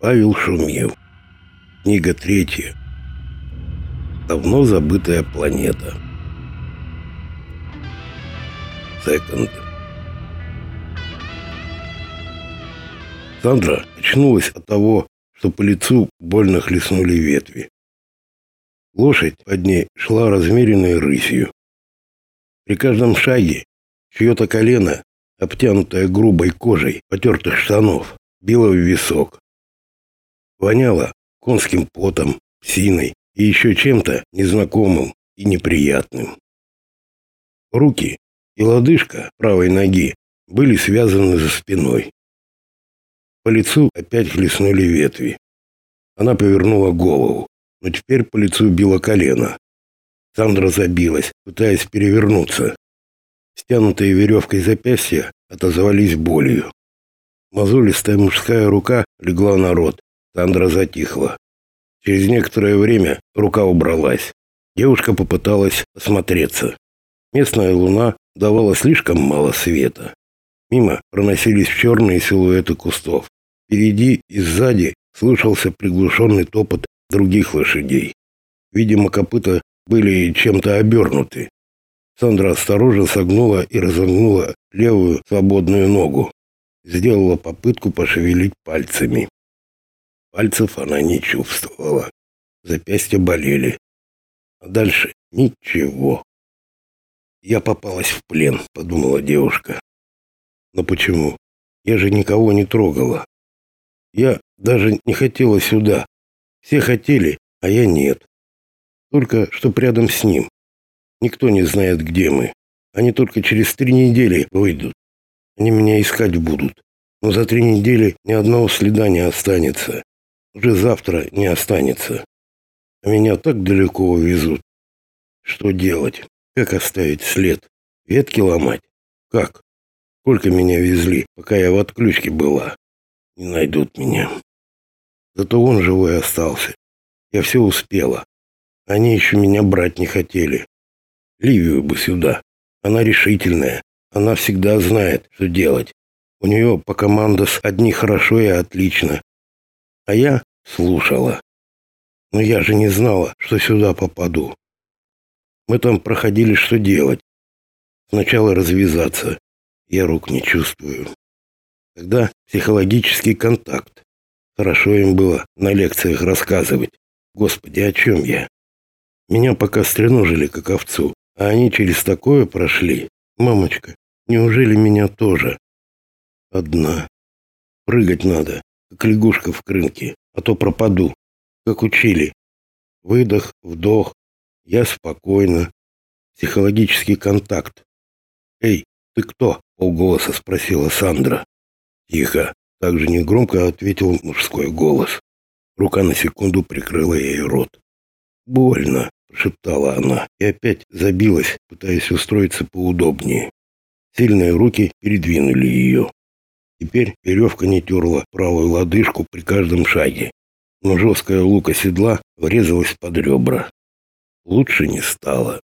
Павел Шумев. Книга третья. Давно забытая планета. Секонд. Сандра очнулась от того, что по лицу больно хлестнули ветви. Лошадь под ней шла размеренной рысью. При каждом шаге чье-то колено, обтянутое грубой кожей потертых штанов, било в висок. Воняло конским потом, псиной и еще чем-то незнакомым и неприятным. Руки и лодыжка правой ноги были связаны за спиной. По лицу опять хлестнули ветви. Она повернула голову, но теперь по лицу било колено. Сандра забилась, пытаясь перевернуться. Стянутые веревкой запястья отозвались болью. Мозолистая мужская рука легла на рот, Сандра затихла. Через некоторое время рука убралась. Девушка попыталась осмотреться. Местная луна давала слишком мало света. Мимо проносились черные силуэты кустов. Впереди и сзади слышался приглушенный топот других лошадей. Видимо, копыта были чем-то обернуты. Сандра осторожно согнула и разогнула левую свободную ногу. Сделала попытку пошевелить пальцами. Пальцев она не чувствовала. Запястья болели. А дальше ничего. Я попалась в плен, подумала девушка. Но почему? Я же никого не трогала. Я даже не хотела сюда. Все хотели, а я нет. Только чтоб рядом с ним. Никто не знает, где мы. Они только через три недели выйдут. Они меня искать будут. Но за три недели ни одного следа не останется уже завтра не останется. Меня так далеко увезут. Что делать? Как оставить след? Ветки ломать? Как? Сколько меня везли, пока я в отключке была? Не найдут меня. Зато он живой остался. Я все успела. Они еще меня брать не хотели. Ливию бы сюда. Она решительная. Она всегда знает, что делать. У нее по командос одни хорошо и отлично. А я слушала. Но я же не знала, что сюда попаду. Мы там проходили, что делать. Сначала развязаться. Я рук не чувствую. Тогда психологический контакт. Хорошо им было на лекциях рассказывать. Господи, о чем я? Меня пока стреножили, как овцу, а они через такое прошли. Мамочка, неужели меня тоже? Одна. Прыгать надо, как лягушка в крынке, а то пропаду, как учили. Выдох, вдох, я спокойно. Психологический контакт. «Эй, ты кто?» — полголоса спросила Сандра. «Тихо», — также негромко ответил мужской голос. Рука на секунду прикрыла ей рот. «Больно», — прошептала она и опять забилась, пытаясь устроиться поудобнее. Сильные руки передвинули ее. Теперь веревка не терла правую лодыжку при каждом шаге, но жесткая лука седла врезалась под ребра. Лучше не стало.